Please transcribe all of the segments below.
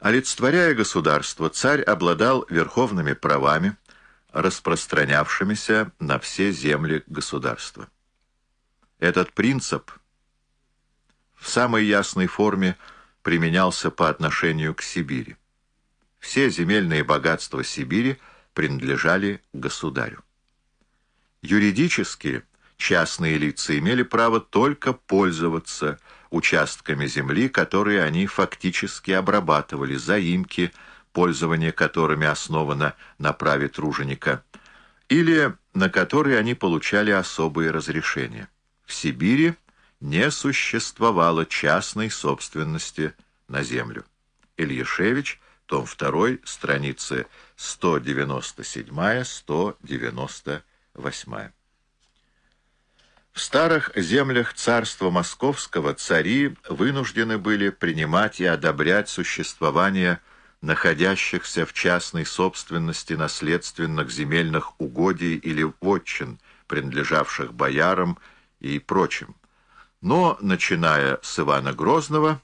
Олицетворяя государство, царь обладал верховными правами, распространявшимися на все земли государства. Этот принцип в самой ясной форме применялся по отношению к Сибири. Все земельные богатства Сибири принадлежали государю. Юридически частные лица имели право только пользоваться участками земли, которые они фактически обрабатывали, заимки, пользование которыми основано на праве труженика, или на которые они получали особые разрешения. В Сибири не существовало частной собственности на землю. Ильяшевич, том 2, страницы 197-198. В старых землях царства Московского цари вынуждены были принимать и одобрять существование находящихся в частной собственности наследственных земельных угодий или вотчин, принадлежавших боярам и прочим. Но, начиная с Ивана Грозного,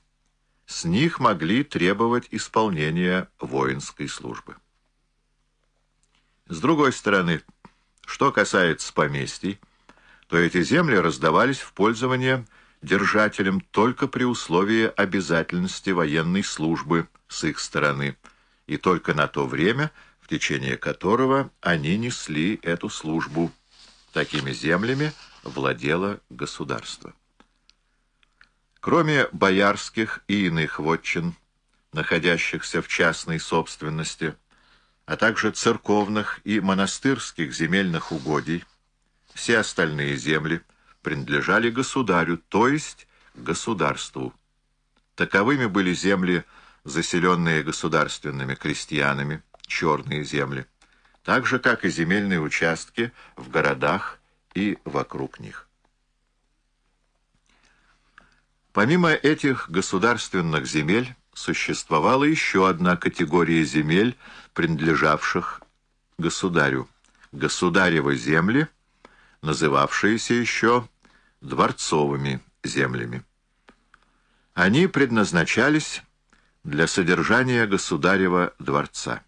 с них могли требовать исполнения воинской службы. С другой стороны, что касается поместий, то эти земли раздавались в пользование держателям только при условии обязательности военной службы с их стороны, и только на то время, в течение которого они несли эту службу. Такими землями владело государство. Кроме боярских и иных вотчин, находящихся в частной собственности, а также церковных и монастырских земельных угодий, все остальные земли принадлежали государю, то есть государству. Таковыми были земли, заселенные государственными крестьянами, черные земли, так же, как и земельные участки в городах и вокруг них. Помимо этих государственных земель, существовала еще одна категория земель, принадлежавших государю. Государевы земли, называвшиеся еще дворцовыми землями. Они предназначались для содержания государева дворца.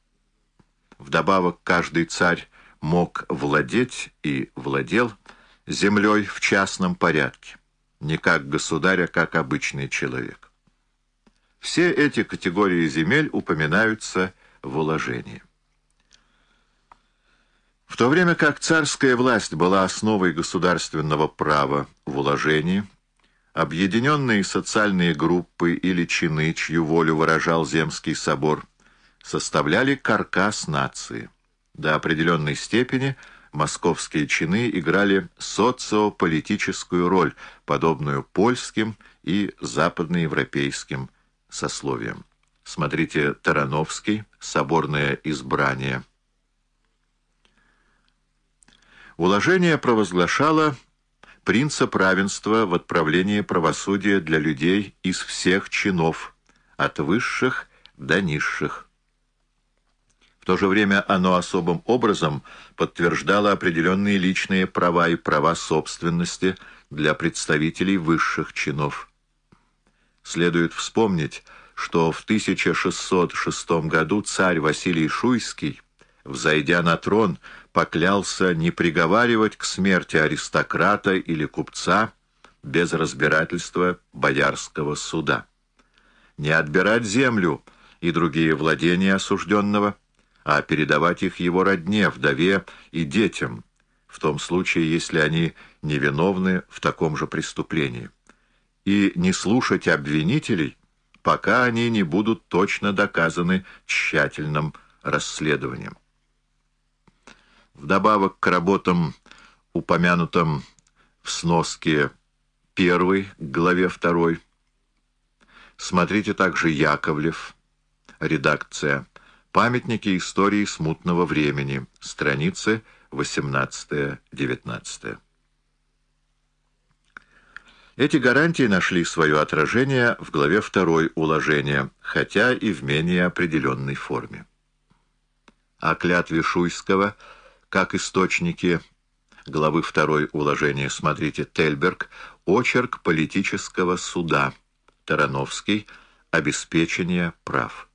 Вдобавок каждый царь мог владеть и владел землей в частном порядке, не как государь, а как обычный человек. Все эти категории земель упоминаются в уложении. В то время как царская власть была основой государственного права в уложении, объединенные социальные группы или чины, чью волю выражал Земский собор, составляли каркас нации. До определенной степени московские чины играли социополитическую роль, подобную польским и западноевропейским сословиям. Смотрите Тарановский «Соборное избрание». Уложение провозглашало принцип равенства в отправлении правосудия для людей из всех чинов, от высших до низших. В то же время оно особым образом подтверждало определенные личные права и права собственности для представителей высших чинов. Следует вспомнить, что в 1606 году царь Василий Шуйский, взойдя на трон, поклялся не приговаривать к смерти аристократа или купца без разбирательства боярского суда, не отбирать землю и другие владения осужденного, а передавать их его родне, вдове и детям, в том случае, если они невиновны в таком же преступлении, и не слушать обвинителей, пока они не будут точно доказаны тщательным расследованием. Вдобавок к работам, упомянутым в сноске 1 главе 2, смотрите также Яковлев, редакция «Памятники истории смутного времени», страницы 18-19. Эти гарантии нашли свое отражение в главе 2 уложения, хотя и в менее определенной форме. О клятве Шуйского – как источники главы 2 уложения, смотрите Тельберг, очерк политического суда, Тарановский, обеспечение прав.